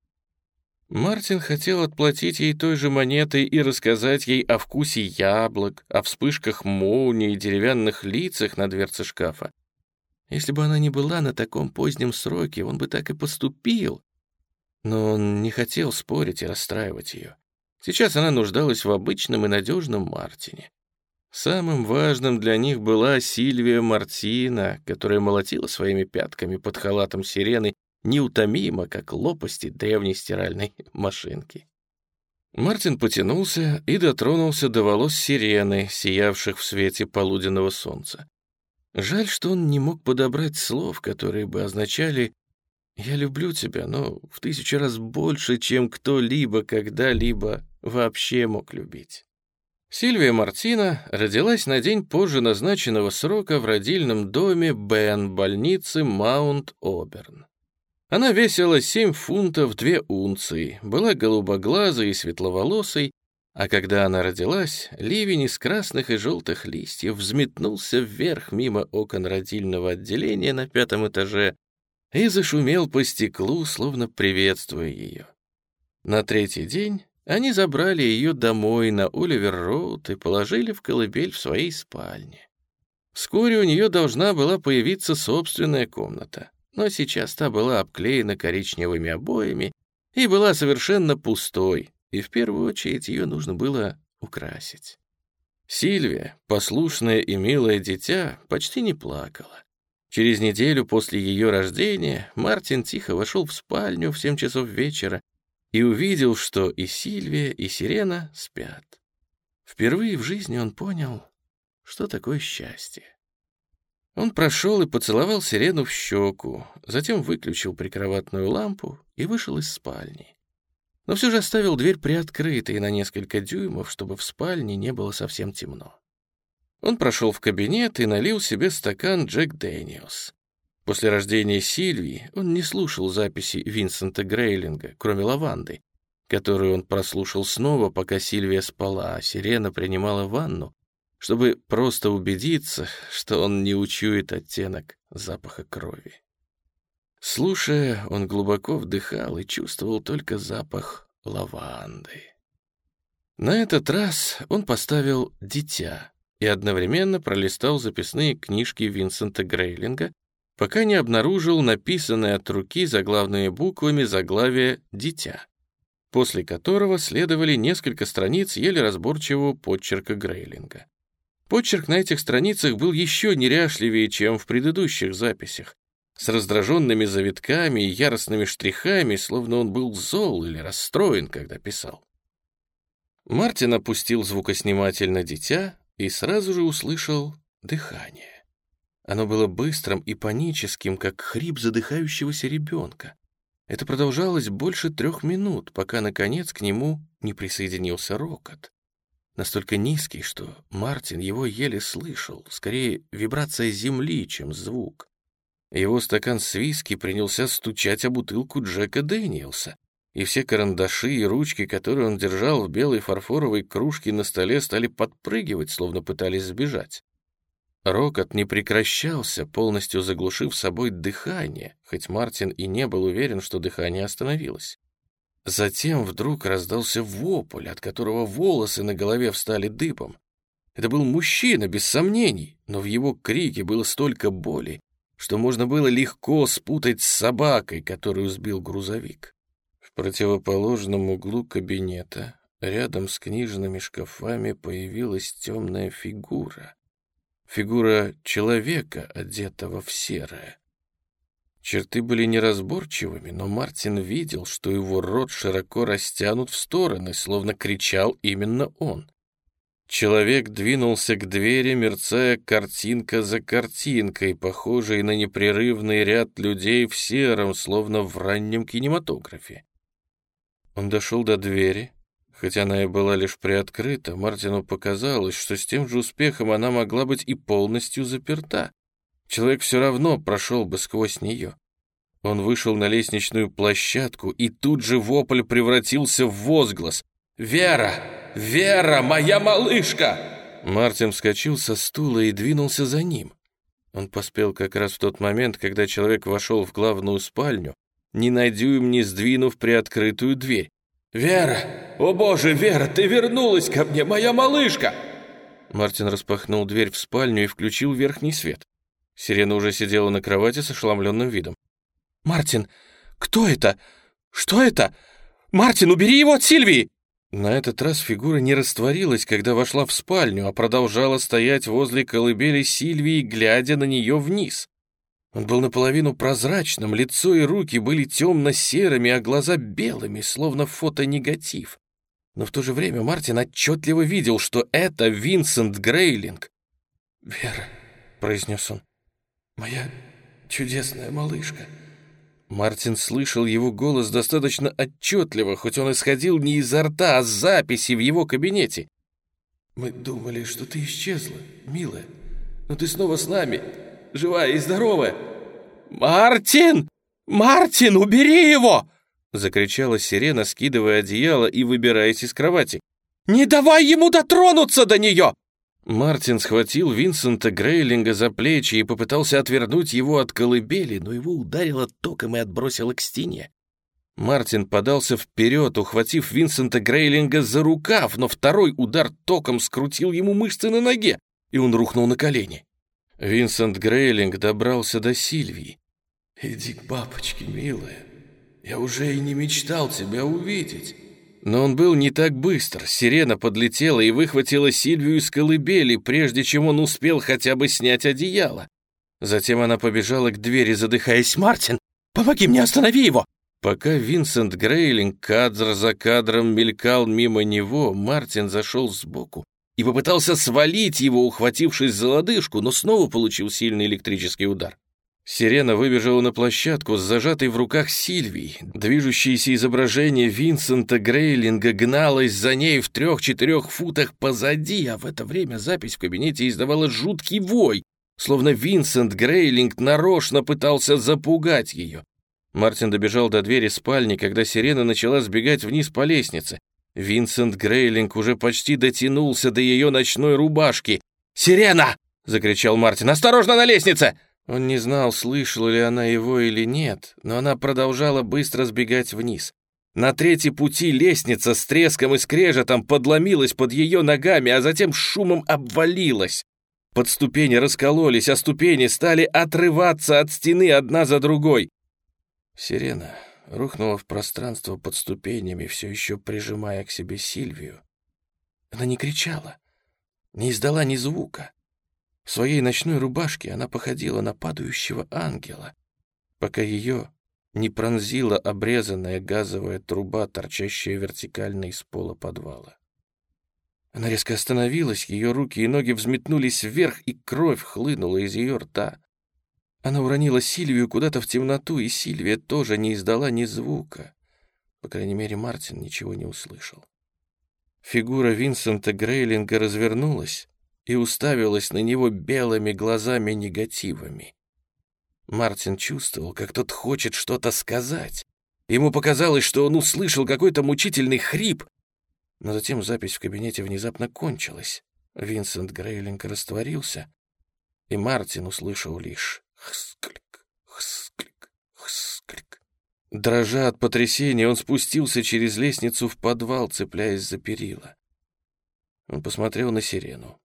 Мартин хотел отплатить ей той же монетой и рассказать ей о вкусе яблок, о вспышках молнии и деревянных лицах на дверце шкафа. Если бы она не была на таком позднем сроке, он бы так и поступил. Но он не хотел спорить и расстраивать ее. Сейчас она нуждалась в обычном и надежном Мартине. Самым важным для них была Сильвия Мартина, которая молотила своими пятками под халатом сирены неутомимо, как лопасти древней стиральной машинки. Мартин потянулся и дотронулся до волос сирены, сиявших в свете полуденного солнца. Жаль, что он не мог подобрать слов, которые бы означали «Я люблю тебя, но в тысячу раз больше, чем кто-либо когда-либо вообще мог любить». Сильвия Мартина родилась на день позже назначенного срока в родильном доме Бен больницы Маунт-Оберн. Она весила 7 фунтов 2 унции, была голубоглазой и светловолосой, а когда она родилась, ливень из красных и желтых листьев взметнулся вверх мимо окон родильного отделения на пятом этаже и зашумел по стеклу, словно приветствуя ее. На третий день они забрали ее домой на Оливер-Роуд и положили в колыбель в своей спальне. Вскоре у нее должна была появиться собственная комната но сейчас та была обклеена коричневыми обоями и была совершенно пустой, и в первую очередь ее нужно было украсить. Сильвия, послушное и милое дитя, почти не плакала. Через неделю после ее рождения Мартин тихо вошел в спальню в семь часов вечера и увидел, что и Сильвия, и Сирена спят. Впервые в жизни он понял, что такое счастье. Он прошел и поцеловал сирену в щеку, затем выключил прикроватную лампу и вышел из спальни. Но все же оставил дверь приоткрытой на несколько дюймов, чтобы в спальне не было совсем темно. Он прошел в кабинет и налил себе стакан Джек Дэниелс. После рождения Сильвии он не слушал записи Винсента Грейлинга, кроме лаванды, которую он прослушал снова, пока Сильвия спала, а сирена принимала ванну, чтобы просто убедиться, что он не учует оттенок запаха крови. Слушая, он глубоко вдыхал и чувствовал только запах лаванды. На этот раз он поставил «Дитя» и одновременно пролистал записные книжки Винсента Грейлинга, пока не обнаружил написанное от руки заглавными буквами заглавие «Дитя», после которого следовали несколько страниц еле разборчивого подчерка Грейлинга. Почерк на этих страницах был еще неряшливее, чем в предыдущих записях, с раздраженными завитками и яростными штрихами, словно он был зол или расстроен, когда писал. Мартин опустил звукосниматель на дитя и сразу же услышал дыхание. Оно было быстрым и паническим, как хрип задыхающегося ребенка. Это продолжалось больше трех минут, пока, наконец, к нему не присоединился рокот настолько низкий, что Мартин его еле слышал, скорее вибрация земли, чем звук. Его стакан с виски принялся стучать о бутылку Джека Дэниелса, и все карандаши и ручки, которые он держал в белой фарфоровой кружке на столе, стали подпрыгивать, словно пытались сбежать. Рокот не прекращался, полностью заглушив собой дыхание, хоть Мартин и не был уверен, что дыхание остановилось. Затем вдруг раздался вопль, от которого волосы на голове встали дыбом. Это был мужчина, без сомнений, но в его крике было столько боли, что можно было легко спутать с собакой, которую сбил грузовик. В противоположном углу кабинета, рядом с книжными шкафами, появилась темная фигура — фигура человека, одетого в серое. Черты были неразборчивыми, но Мартин видел, что его рот широко растянут в стороны, словно кричал именно он. Человек двинулся к двери, мерцая картинка за картинкой, похожей на непрерывный ряд людей в сером, словно в раннем кинематографе. Он дошел до двери, Хотя она и была лишь приоткрыта, Мартину показалось, что с тем же успехом она могла быть и полностью заперта. Человек все равно прошел бы сквозь нее. Он вышел на лестничную площадку, и тут же вопль превратился в возглас. «Вера! Вера, моя малышка!» Мартин вскочил со стула и двинулся за ним. Он поспел как раз в тот момент, когда человек вошел в главную спальню, не на дюйм не сдвинув приоткрытую дверь. «Вера! О боже, Вера, ты вернулась ко мне, моя малышка!» Мартин распахнул дверь в спальню и включил верхний свет. Сирена уже сидела на кровати с ошеломленным видом. «Мартин, кто это? Что это? Мартин, убери его от Сильвии!» На этот раз фигура не растворилась, когда вошла в спальню, а продолжала стоять возле колыбели Сильвии, глядя на нее вниз. Он был наполовину прозрачным, лицо и руки были темно-серыми, а глаза белыми, словно фотонегатив. Но в то же время Мартин отчетливо видел, что это Винсент Грейлинг. «Вера», — произнес он, — «моя чудесная малышка». Мартин слышал его голос достаточно отчетливо, хоть он исходил не изо рта, а с записи в его кабинете. «Мы думали, что ты исчезла, милая, но ты снова с нами, живая и здоровая!» «Мартин! Мартин, убери его!» Закричала сирена, скидывая одеяло и выбираясь из кровати. «Не давай ему дотронуться до нее!» Мартин схватил Винсента Грейлинга за плечи и попытался отвернуть его от колыбели, но его ударило током и отбросило к стене. Мартин подался вперед, ухватив Винсента Грейлинга за рукав, но второй удар током скрутил ему мышцы на ноге, и он рухнул на колени. Винсент Грейлинг добрался до Сильвии. «Иди к бабочке, милая. Я уже и не мечтал тебя увидеть». Но он был не так быстр. Сирена подлетела и выхватила Сильвию из колыбели, прежде чем он успел хотя бы снять одеяло. Затем она побежала к двери, задыхаясь. «Мартин, помоги мне, останови его!» Пока Винсент Грейлинг кадр за кадром мелькал мимо него, Мартин зашел сбоку и попытался свалить его, ухватившись за лодыжку, но снова получил сильный электрический удар. Сирена выбежала на площадку с зажатой в руках Сильвией. Движущееся изображение Винсента Грейлинга гналось за ней в трех-четырех футах позади, а в это время запись в кабинете издавала жуткий вой, словно Винсент Грейлинг нарочно пытался запугать ее. Мартин добежал до двери спальни, когда сирена начала сбегать вниз по лестнице. Винсент Грейлинг уже почти дотянулся до ее ночной рубашки. «Сирена!» — закричал Мартин. «Осторожно на лестнице!» Он не знал, слышала ли она его или нет, но она продолжала быстро сбегать вниз. На третьей пути лестница с треском и скрежетом подломилась под ее ногами, а затем шумом обвалилась. Под ступени раскололись, а ступени стали отрываться от стены одна за другой. «Сирена, рухнула в пространство под ступенями, все еще прижимая к себе Сильвию. Она не кричала, не издала ни звука. В своей ночной рубашке она походила на падающего ангела, пока ее не пронзила обрезанная газовая труба, торчащая вертикально из пола подвала. Она резко остановилась, ее руки и ноги взметнулись вверх, и кровь хлынула из ее рта. Она уронила Сильвию куда-то в темноту, и Сильвия тоже не издала ни звука. По крайней мере, Мартин ничего не услышал. Фигура Винсента Грейлинга развернулась и уставилась на него белыми глазами-негативами. Мартин чувствовал, как тот хочет что-то сказать, Ему показалось, что он услышал какой-то мучительный хрип, но затем запись в кабинете внезапно кончилась. Винсент Грейлинг растворился, и Мартин услышал лишь «хсклик, хсклик, хсклик». Дрожа от потрясения, он спустился через лестницу в подвал, цепляясь за перила. Он посмотрел на сирену.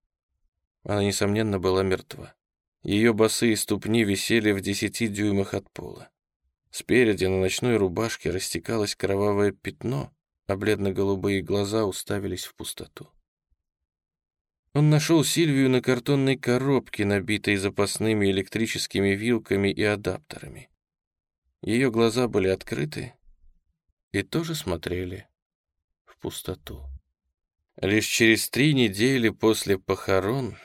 Она, несомненно, была мертва. Ее босые ступни висели в десяти дюймах от пола. Спереди на ночной рубашке растекалось кровавое пятно, а бледно-голубые глаза уставились в пустоту. Он нашел Сильвию на картонной коробке, набитой запасными электрическими вилками и адаптерами. Ее глаза были открыты и тоже смотрели в пустоту. Лишь через три недели после похорон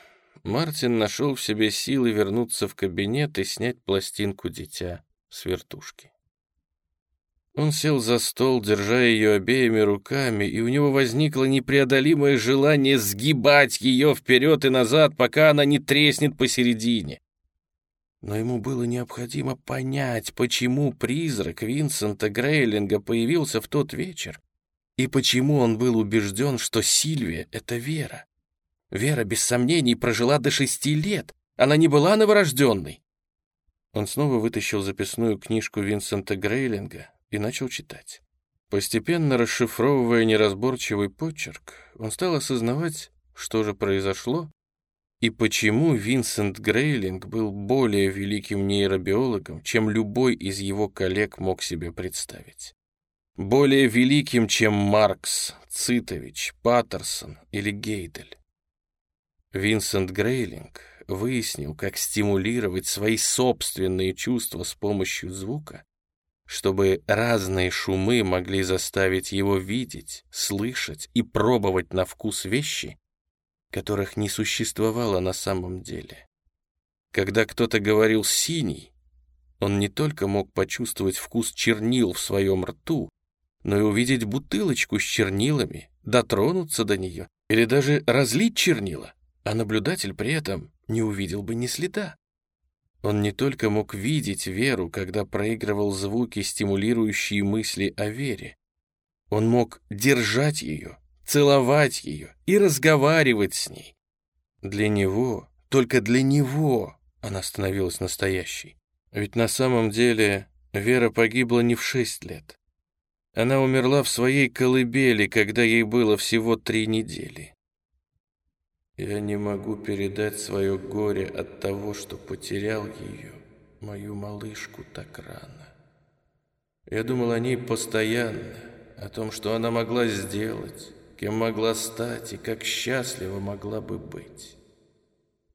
Мартин нашел в себе силы вернуться в кабинет и снять пластинку «Дитя» с вертушки. Он сел за стол, держа ее обеими руками, и у него возникло непреодолимое желание сгибать ее вперед и назад, пока она не треснет посередине. Но ему было необходимо понять, почему призрак Винсента Грейлинга появился в тот вечер, и почему он был убежден, что Сильвия — это Вера. Вера, без сомнений, прожила до шести лет. Она не была новорожденной. Он снова вытащил записную книжку Винсента Грейлинга и начал читать. Постепенно расшифровывая неразборчивый почерк, он стал осознавать, что же произошло и почему Винсент Грейлинг был более великим нейробиологом, чем любой из его коллег мог себе представить. Более великим, чем Маркс, Цитович, Паттерсон или Гейдель. Винсент Грейлинг выяснил, как стимулировать свои собственные чувства с помощью звука, чтобы разные шумы могли заставить его видеть, слышать и пробовать на вкус вещи, которых не существовало на самом деле. Когда кто-то говорил «синий», он не только мог почувствовать вкус чернил в своем рту, но и увидеть бутылочку с чернилами, дотронуться до нее или даже разлить чернила, а наблюдатель при этом не увидел бы ни следа. Он не только мог видеть Веру, когда проигрывал звуки, стимулирующие мысли о Вере. Он мог держать ее, целовать ее и разговаривать с ней. Для него, только для него она становилась настоящей. Ведь на самом деле Вера погибла не в шесть лет. Она умерла в своей колыбели, когда ей было всего три недели. Я не могу передать свое горе от того, что потерял ее, мою малышку, так рано. Я думал о ней постоянно, о том, что она могла сделать, кем могла стать и как счастлива могла бы быть.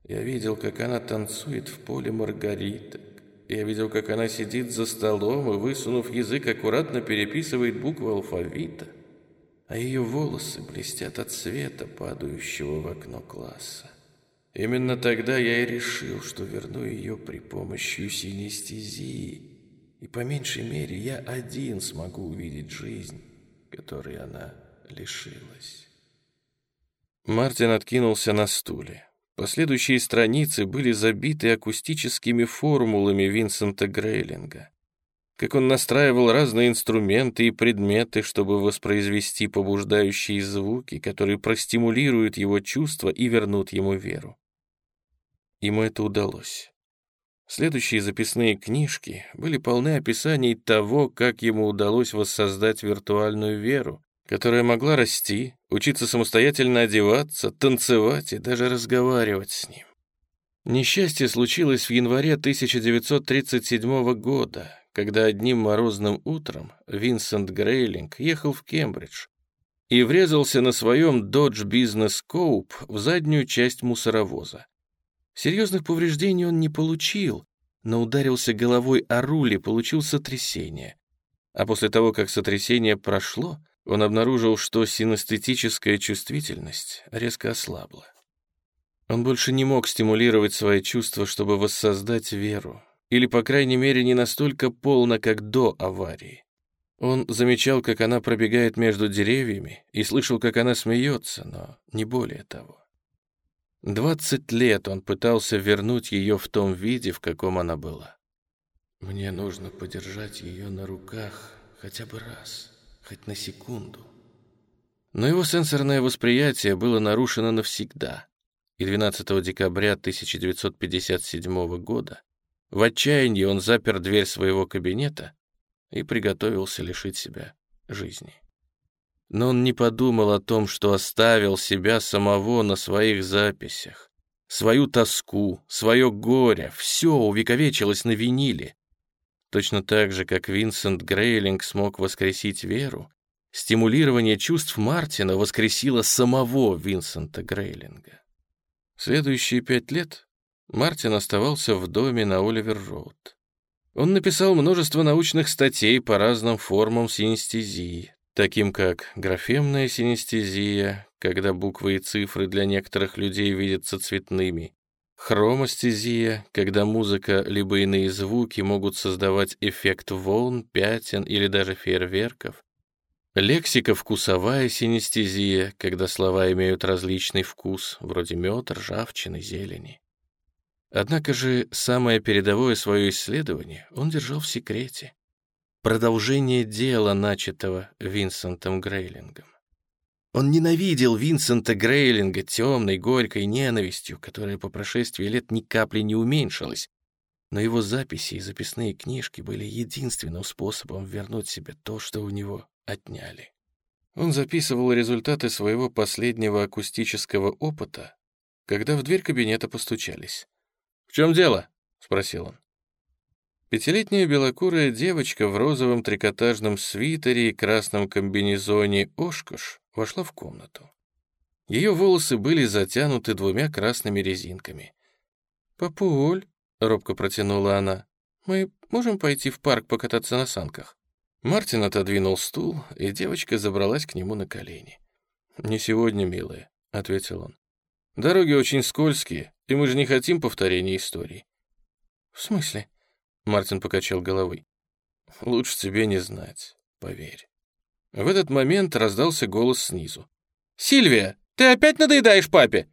Я видел, как она танцует в поле маргариток. Я видел, как она сидит за столом и, высунув язык, аккуратно переписывает буквы алфавита а ее волосы блестят от света, падающего в окно класса. Именно тогда я и решил, что верну ее при помощи синестезии, и по меньшей мере я один смогу увидеть жизнь, которой она лишилась. Мартин откинулся на стуле. Последующие страницы были забиты акустическими формулами Винсента Грейлинга как он настраивал разные инструменты и предметы, чтобы воспроизвести побуждающие звуки, которые простимулируют его чувства и вернут ему веру. Ему это удалось. Следующие записные книжки были полны описаний того, как ему удалось воссоздать виртуальную веру, которая могла расти, учиться самостоятельно одеваться, танцевать и даже разговаривать с ним. Несчастье случилось в январе 1937 года, когда одним морозным утром Винсент Грейлинг ехал в Кембридж и врезался на своем Dodge Business Coupe в заднюю часть мусоровоза. Серьезных повреждений он не получил, но ударился головой о руль и получил сотрясение. А после того, как сотрясение прошло, он обнаружил, что синестетическая чувствительность резко ослабла. Он больше не мог стимулировать свои чувства, чтобы воссоздать веру, или, по крайней мере, не настолько полно, как до аварии. Он замечал, как она пробегает между деревьями, и слышал, как она смеется, но не более того. Двадцать лет он пытался вернуть ее в том виде, в каком она была. «Мне нужно подержать ее на руках, хотя бы раз, хоть на секунду. Но его сенсорное восприятие было нарушено навсегда, и 12 декабря 1957 года в отчаянии он запер дверь своего кабинета и приготовился лишить себя жизни. Но он не подумал о том, что оставил себя самого на своих записях. Свою тоску, свое горе, все увековечилось на виниле. Точно так же, как Винсент Грейлинг смог воскресить веру, стимулирование чувств Мартина воскресило самого Винсента Грейлинга. Следующие пять лет Мартин оставался в доме на Оливер-Роуд. Он написал множество научных статей по разным формам синестезии, таким как графемная синестезия, когда буквы и цифры для некоторых людей видятся цветными, хромостезия, когда музыка либо иные звуки могут создавать эффект волн, пятен или даже фейерверков, лексико-вкусовая синестезия, когда слова имеют различный вкус, вроде мед, ржавчины, зелени. Однако же самое передовое свое исследование он держал в секрете. Продолжение дела, начатого Винсентом Грейлингом. Он ненавидел Винсента Грейлинга темной, горькой ненавистью, которая по прошествии лет ни капли не уменьшилась, но его записи и записные книжки были единственным способом вернуть себе то, что у него отняли. Он записывал результаты своего последнего акустического опыта, когда в дверь кабинета постучались. «В чем дело?» — спросил он. Пятилетняя белокурая девочка в розовом трикотажном свитере и красном комбинезоне Ошкош вошла в комнату. Ее волосы были затянуты двумя красными резинками. «Папуль», — робко протянула она, — «мы можем пойти в парк покататься на санках?» Мартин отодвинул стул, и девочка забралась к нему на колени. «Не сегодня, милая», — ответил он. «Дороги очень скользкие, и мы же не хотим повторения истории». «В смысле?» — Мартин покачал головой. «Лучше тебе не знать, поверь». В этот момент раздался голос снизу. «Сильвия, ты опять надоедаешь папе?»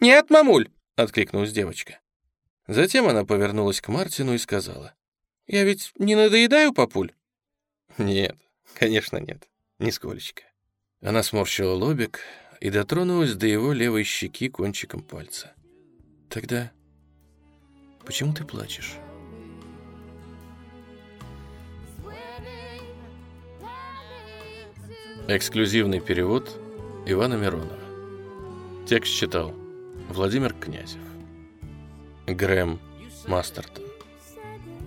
«Нет, мамуль!» — откликнулась девочка. Затем она повернулась к Мартину и сказала. «Я ведь не надоедаю, папуль?» «Нет, конечно нет, нисколечко». Она сморщила лобик и дотронулась до его левой щеки кончиком пальца. «Тогда почему ты плачешь?» Эксклюзивный перевод Ивана Миронова. Текст читал Владимир Князев. Грэм Мастертон.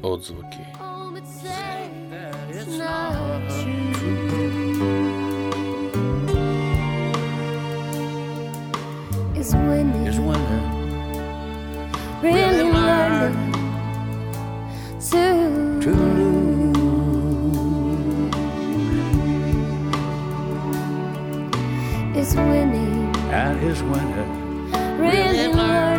Отзвуки. Is winning, is winter. really learning to To lose. is winning, And is winter. really learning